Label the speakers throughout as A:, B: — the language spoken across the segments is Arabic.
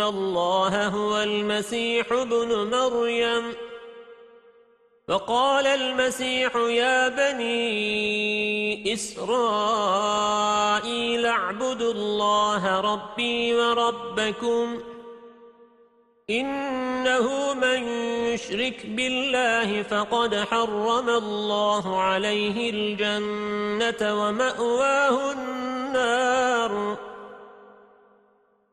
A: الله هو المسيح ابن مريم. وقال المسيح يا بني إسرائيل اعبدوا الله ربي وربكم إنه من يشرك بالله فقد حرم الله عليه الجنة ومأواه النار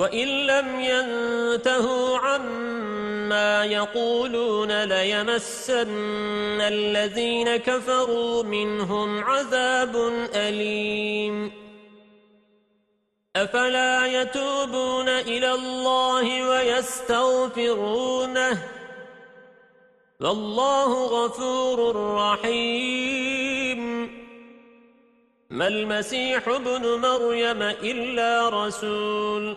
A: وإن لم ينتهوا عما يقولون ليمسن الذين كفروا منهم عذاب أليم. أفلا يتوبون إلى الله ويستغفرونه؟ والله غفور رحيم. ما المسيح ابن مريم إلا رسول.